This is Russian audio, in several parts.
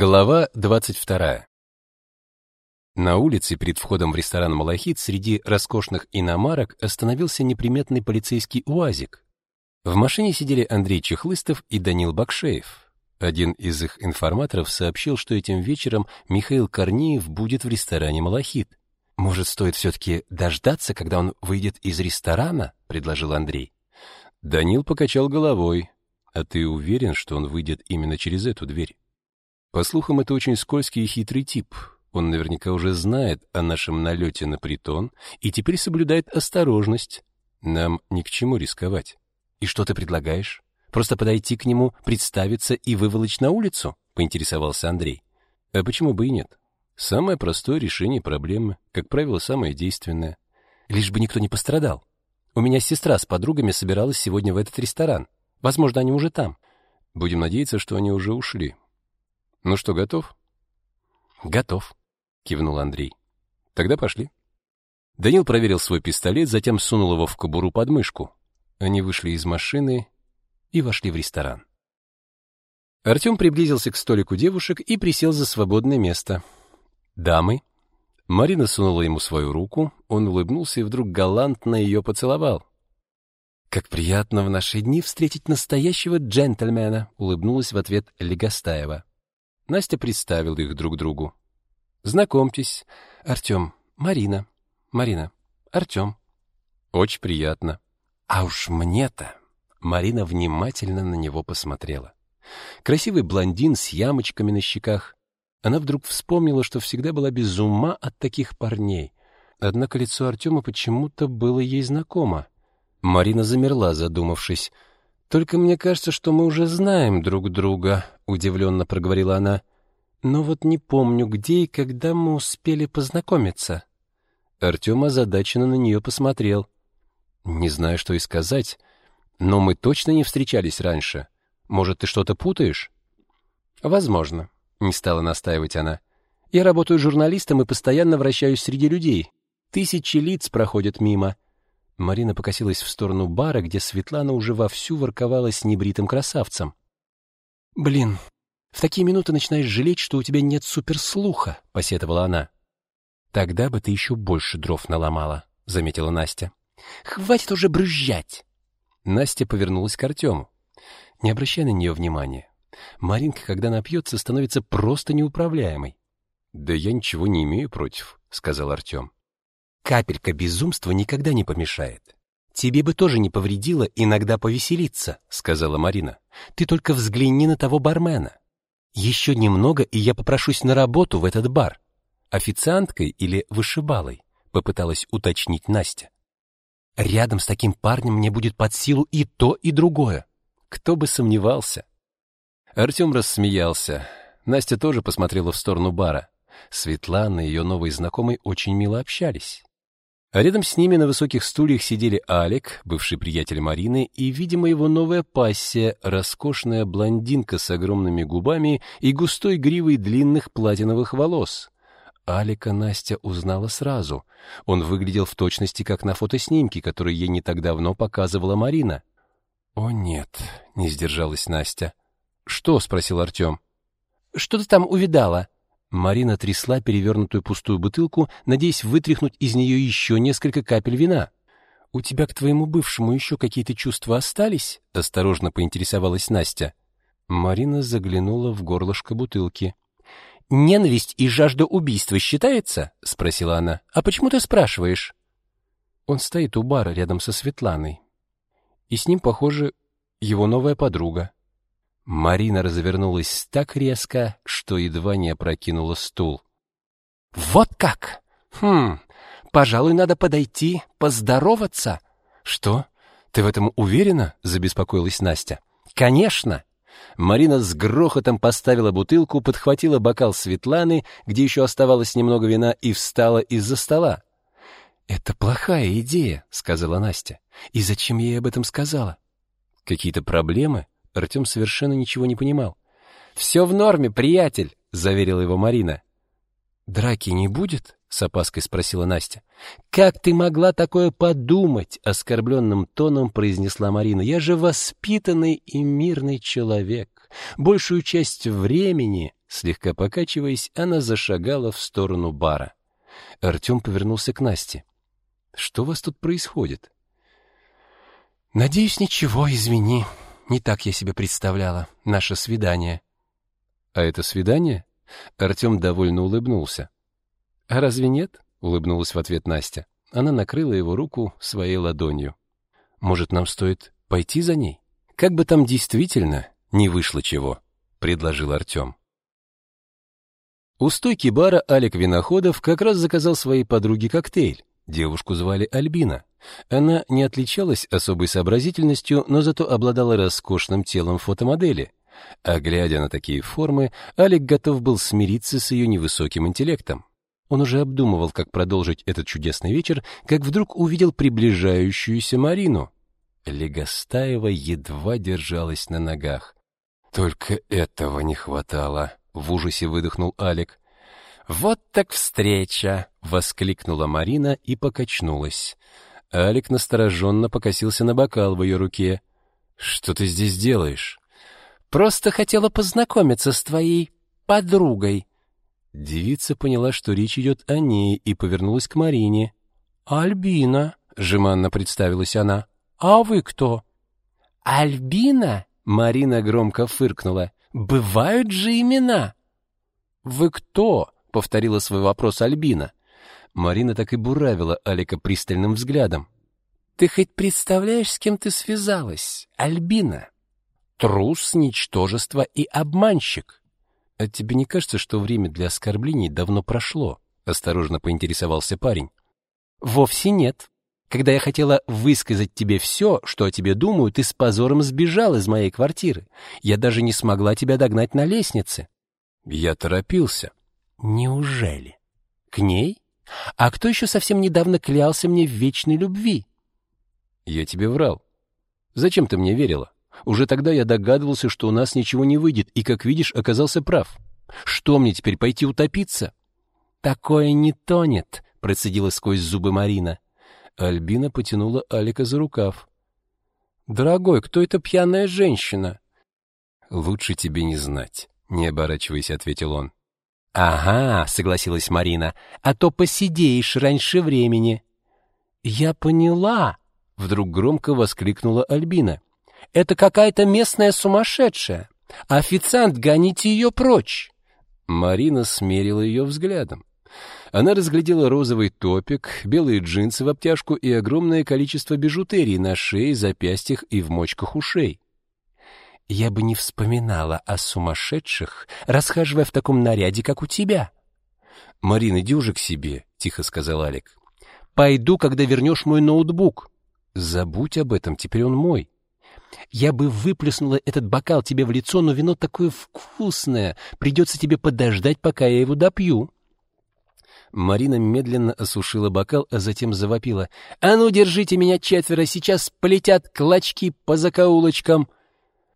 Глава 22. На улице перед входом в ресторан «Малахит» среди роскошных иномарок остановился неприметный полицейский УАЗик. В машине сидели Андрей Чехлыстов и Данил Бакшеев. Один из их информаторов сообщил, что этим вечером Михаил Корнеев будет в ресторане «Малахит». «Может, стоит все-таки дождаться, когда он выйдет из ресторана?» — предложил Андрей. Данил покачал головой. «А ты уверен, что он выйдет именно через эту дверь?» По слухам, это очень скользкий и хитрый тип. Он наверняка уже знает о нашем налете на притон и теперь соблюдает осторожность. Нам ни к чему рисковать. И что ты предлагаешь? Просто подойти к нему, представиться и выволочь на улицу? Поинтересовался Андрей. А почему бы и нет? Самое простое решение проблемы, как правило, самое действенное. Лишь бы никто не пострадал. У меня сестра с подругами собиралась сегодня в этот ресторан. Возможно, они уже там. Будем надеяться, что они уже ушли. Ну что, готов? Готов, кивнул Андрей. Тогда пошли. Данил проверил свой пистолет, затем сунул его в кобуру под мышку. Они вышли из машины и вошли в ресторан. Артем приблизился к столику девушек и присел за свободное место. Дамы. Марина сунула ему свою руку, он улыбнулся и вдруг галантно ее поцеловал. Как приятно в наши дни встретить настоящего джентльмена, улыбнулась в ответ Легостаева. Настя представила их друг другу. Знакомьтесь, Артем, Марина. Марина, Артем. Очень приятно. А уж мне-то. Марина внимательно на него посмотрела. Красивый блондин с ямочками на щеках. Она вдруг вспомнила, что всегда была без ума от таких парней. Однако лицо Артема почему-то было ей знакомо. Марина замерла, задумавшись. Только мне кажется, что мы уже знаем друг друга, удивленно проговорила она. Но вот не помню, где и когда мы успели познакомиться. Артем озадаченно на нее посмотрел. Не знаю, что и сказать, но мы точно не встречались раньше. Может, ты что-то путаешь? Возможно, не стала настаивать она. Я работаю журналистом и постоянно вращаюсь среди людей. Тысячи лиц проходят мимо. Марина покосилась в сторону бара, где Светлана уже вовсю ворковала с небритым красавцем. «Блин, в такие минуты начинаешь жалеть, что у тебя нет суперслуха», — посетовала она. «Тогда бы ты еще больше дров наломала», — заметила Настя. «Хватит уже брызжать!» Настя повернулась к Артему. Не обращай на нее внимания. Маринка, когда напьется, становится просто неуправляемой. «Да я ничего не имею против», — сказал Артем. Капелька безумства никогда не помешает. Тебе бы тоже не повредило иногда повеселиться, сказала Марина. Ты только взгляни на того бармена. Еще немного, и я попрошусь на работу в этот бар. Официанткой или вышибалой, попыталась уточнить Настя. Рядом с таким парнем мне будет под силу и то, и другое. Кто бы сомневался. Артем рассмеялся. Настя тоже посмотрела в сторону бара. Светлана и ее новый знакомый очень мило общались. А рядом с ними на высоких стульях сидели Алик, бывший приятель Марины, и, видимо, его новая пассия, роскошная блондинка с огромными губами и густой гривой длинных платиновых волос. Алика Настя узнала сразу. Он выглядел в точности как на фотоснимке, который ей не так давно показывала Марина. «О, нет», — не сдержалась Настя. «Что?» — спросил Артем. «Что ты там увидала?» Марина трясла перевернутую пустую бутылку, надеясь вытряхнуть из нее еще несколько капель вина. «У тебя к твоему бывшему еще какие-то чувства остались?» — осторожно поинтересовалась Настя. Марина заглянула в горлышко бутылки. «Ненависть и жажда убийства считается?» — спросила она. «А почему ты спрашиваешь?» Он стоит у бара рядом со Светланой. И с ним, похоже, его новая подруга. Марина развернулась так резко, что едва не опрокинула стул. «Вот как? Хм, пожалуй, надо подойти, поздороваться». «Что? Ты в этом уверена?» — забеспокоилась Настя. «Конечно!» Марина с грохотом поставила бутылку, подхватила бокал Светланы, где еще оставалось немного вина, и встала из-за стола. «Это плохая идея», — сказала Настя. «И зачем я ей об этом сказала?» «Какие-то проблемы?» Артем совершенно ничего не понимал. «Все в норме, приятель», — заверила его Марина. «Драки не будет?» — с опаской спросила Настя. «Как ты могла такое подумать?» — оскорбленным тоном произнесла Марина. «Я же воспитанный и мирный человек. Большую часть времени Слегка покачиваясь, она зашагала в сторону бара. Артем повернулся к Насте. «Что у вас тут происходит?» «Надеюсь, ничего, извини. Не так я себе представляла. Наше свидание». «А это свидание?» Артем довольно улыбнулся. «А разве нет?» — улыбнулась в ответ Настя. Она накрыла его руку своей ладонью. «Может, нам стоит пойти за ней? Как бы там действительно не вышло чего», — предложил Артем. У стойки бара Алик Виноходов как раз заказал своей подруге коктейль. Девушку звали Альбина. Она не отличалась особой сообразительностью, но зато обладала роскошным телом фотомодели. А глядя на такие формы, Алик готов был смириться с ее невысоким интеллектом. Он уже обдумывал, как продолжить этот чудесный вечер, как вдруг увидел приближающуюся Марину. Легостаева едва держалась на ногах. Только этого не хватало, в ужасе выдохнул Алик. Вот так встреча, воскликнула Марина и покачнулась. Алик настороженно покосился на бокал в ее руке. Что ты здесь делаешь? Просто хотела познакомиться с твоей подругой, Девица поняла, что речь идет о ней, и повернулась к Марине. «Альбина», — жеманно представилась она. «А вы кто?» «Альбина?» — Марина громко фыркнула. «Бывают же имена!» «Вы кто?» — повторила свой вопрос Альбина. Марина так и буравила Алика пристальным взглядом. «Ты хоть представляешь, с кем ты связалась, Альбина?» «Трус, ничтожество и обманщик. «А тебе не кажется, что время для оскорблений давно прошло?» — осторожно поинтересовался парень. «Вовсе нет. Когда я хотела высказать тебе все, что о тебе думаю, ты с позором сбежал из моей квартиры. Я даже не смогла тебя догнать на лестнице». «Я торопился». «Неужели? К ней? А кто еще совсем недавно клялся мне в вечной любви?» «Я тебе врал. Зачем ты мне верила?» Уже тогда я догадывался, что у нас ничего не выйдет, и, как видишь, оказался прав. Что мне теперь пойти утопиться? Такое не тонет, процедила сквозь зубы Марина. Альбина потянула Алика за рукав. Дорогой, кто эта пьяная женщина? Лучше тебе не знать, не оборачиваясь, ответил он. Ага, согласилась Марина. А то посидеешь раньше времени. Я поняла, вдруг громко воскликнула Альбина. Это какая-то местная сумасшедшая. Официант, гоните ее прочь. Марина смерила ее взглядом. Она разглядела розовый топик, белые джинсы в обтяжку и огромное количество бижутерии на шее, запястьях и в мочках ушей. Я бы не вспоминала о сумасшедших, расхаживая в таком наряде, как у тебя. Марина, иди уже к себе, тихо сказал Алик. Пойду, когда вернешь мой ноутбук. Забудь об этом, теперь он мой. Я бы выплеснула этот бокал тебе в лицо, но вино такое вкусное. Придется тебе подождать, пока я его допью. Марина медленно осушила бокал, а затем завопила: "А ну, держите меня четверо, сейчас полетят клочки по закоулочкам".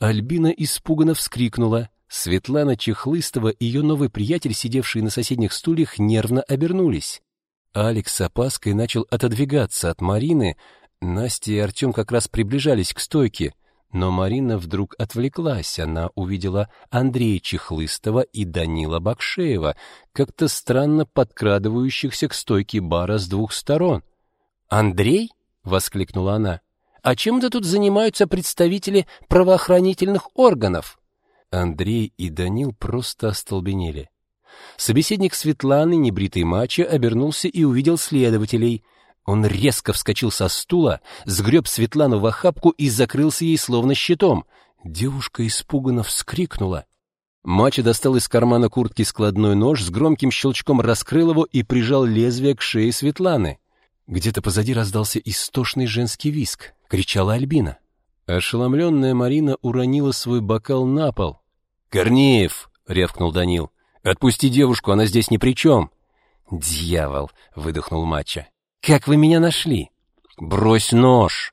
Альбина испуганно вскрикнула. Светлана Чехлыстова и ее новый приятель, сидевшие на соседних стульях, нервно обернулись. Алекс с опаской начал отодвигаться от Марины, Настя и Артем как раз приближались к стойке. Но Марина вдруг отвлеклась. Она увидела Андрея Чехлыстова и Данила Бакшеева, как-то странно подкрадывающихся к стойке бара с двух сторон. «Андрей?» — воскликнула она. «А чем-то тут занимаются представители правоохранительных органов?» Андрей и Данил просто остолбенели. Собеседник Светланы, небритый мачо, обернулся и увидел следователей — он резко вскочил со стула, сгреб Светлану в охапку и закрылся ей словно щитом. Девушка испуганно вскрикнула. Мачо достал из кармана куртки складной нож, с громким щелчком раскрыл его и прижал лезвие к шее Светланы. Где-то позади раздался истошный женский виск, кричала Альбина. Ошеломленная Марина уронила свой бокал на пол. «Корнеев!» — рявкнул Данил. «Отпусти девушку, она здесь ни при чем!» «Дьявол!» — выдохнул Мачо. Как вы меня нашли? Брось нож.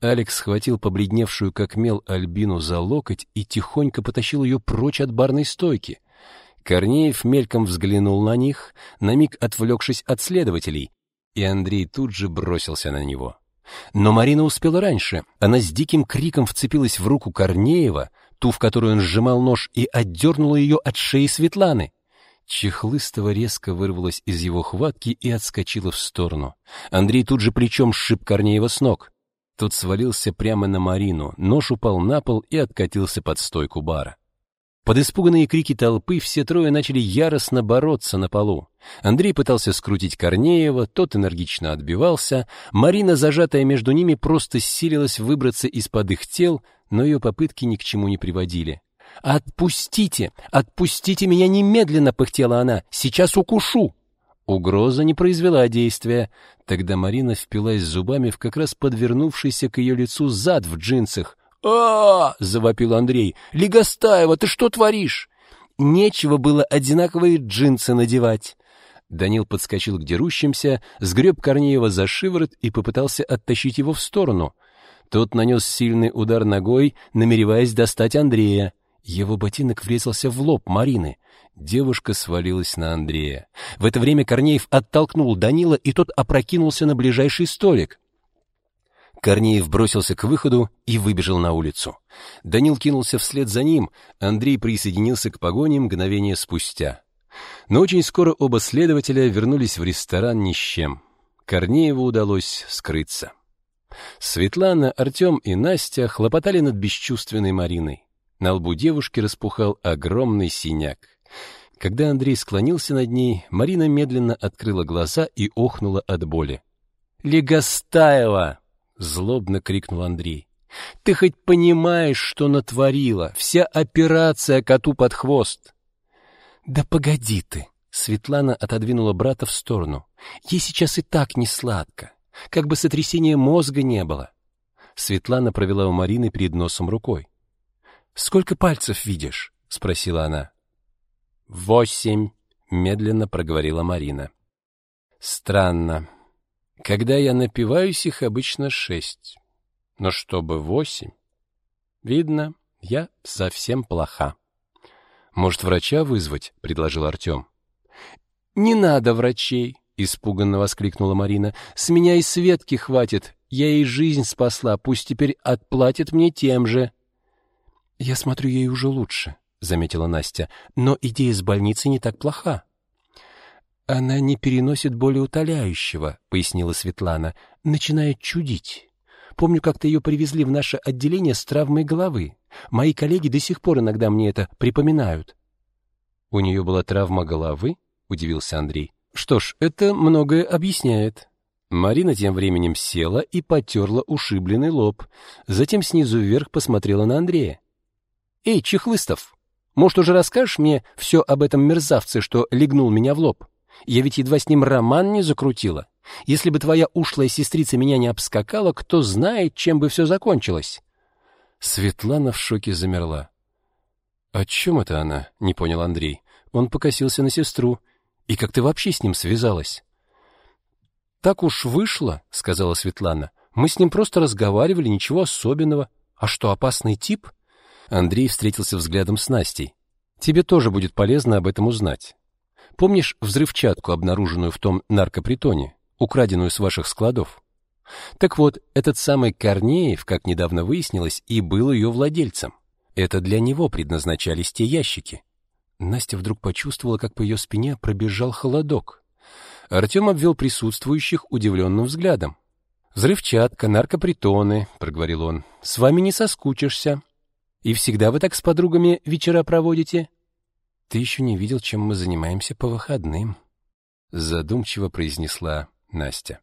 Алекс схватил побледневшую как мел Альбину за локоть и тихонько потащил ее прочь от барной стойки. Корнеев мельком взглянул на них, на миг отвлекшись от следователей, и Андрей тут же бросился на него. Но Марина успела раньше. Она с диким криком вцепилась в руку Корнеева, ту, в которую он сжимал нож, и отдернула ее от шеи Светланы. Чехлыстова резко вырвалась из его хватки и отскочила в сторону. Андрей тут же плечом сшиб Корнеева с ног. Тот свалился прямо на Марину, нож упал на пол и откатился под стойку бара. Под испуганные крики толпы все трое начали яростно бороться на полу. Андрей пытался скрутить Корнеева, тот энергично отбивался. Марина, зажатая между ними, просто силилась выбраться из-под их тел, но ее попытки ни к чему не приводили. «Отпустите! Отпустите меня немедленно!» — пыхтела она. «Сейчас укушу!» Угроза не произвела действия. Тогда Марина впилась зубами в как раз подвернувшийся к ее лицу зад в джинсах. А, завопил Андрей. «Легостаева, ты что творишь?» Нечего было одинаковые джинсы надевать. Данил подскочил к дерущимся, сгреб Корнеева за шиворот и попытался оттащить его в сторону. Тот нанес сильный удар ногой, намереваясь достать Андрея. Его ботинок врезался в лоб Марины. Девушка свалилась на Андрея. В это время Корнеев оттолкнул Данила, и тот опрокинулся на ближайший столик. Корнеев бросился к выходу и выбежал на улицу. Данил кинулся вслед за ним, Андрей присоединился к погоне мгновение спустя. Но очень скоро оба следователя вернулись в ресторан ни с чем. Корнееву удалось скрыться. Светлана, Артем и Настя хлопотали над бесчувственной Мариной. На лбу девушки распухал огромный синяк. Когда Андрей склонился над ней, Марина медленно открыла глаза и охнула от боли. «Легостаева!» — злобно крикнул Андрей. «Ты хоть понимаешь, что натворила? Вся операция коту под хвост!» «Да погоди ты!» — Светлана отодвинула брата в сторону. «Ей сейчас и так не сладко, как бы сотрясения мозга не было». Светлана провела у Марины перед носом рукой. «Сколько пальцев видишь?» — спросила она. «Восемь», — медленно проговорила Марина. «Странно. Когда я напиваюсь, их обычно шесть. Но чтобы восемь? Видно, я совсем плоха». «Может, врача вызвать?» — предложил Артем. «Не надо врачей», — испуганно воскликнула Марина. «С меня и Светки хватит. Я ей жизнь спасла, пусть теперь отплатит мне тем же». «Я смотрю, ей уже лучше», — заметила Настя. «Но идея с больницей не так плоха». «Она не переносит боли утоляющего», — пояснила Светлана. «Начинает чудить. Помню, как-то ее привезли в наше отделение с травмой головы. Мои коллеги до сих пор иногда мне это припоминают». «У нее была травма головы?» — удивился Андрей. «Что ж, это многое объясняет». Марина тем временем села и потерла ушибленный лоб. Затем снизу вверх посмотрела на Андрея. «Эй, Чехлыстов, может, уже расскажешь мне все об этом мерзавце, что легнул меня в лоб? Я ведь едва с ним роман не закрутила. Если бы твоя ушлая сестрица меня не обскакала, кто знает, чем бы все закончилось». Светлана в шоке замерла. «О чем это она?» — не понял Андрей. Он покосился на сестру. «И как ты вообще с ним связалась?» «Так уж вышло», — сказала Светлана. «Мы с ним просто разговаривали, ничего особенного. А что, опасный тип?» Андрей встретился взглядом с Настей. Тебе тоже будет полезно об этом узнать. Помнишь взрывчатку, обнаруженную в том наркопритоне, украденную с ваших складов? Так вот, этот самый Корнеев, как недавно выяснилось, и был ее владельцем. Это для него предназначались те ящики. Настя вдруг почувствовала, как по ее спине пробежал холодок. Артем обвел присутствующих удивленным взглядом. «Взрывчатка, наркопритоны», — проговорил он. «С вами не соскучишься. И всегда вы так с подругами вечера проводите? Ты еще не видел, чем мы занимаемся по выходным, задумчиво произнесла Настя.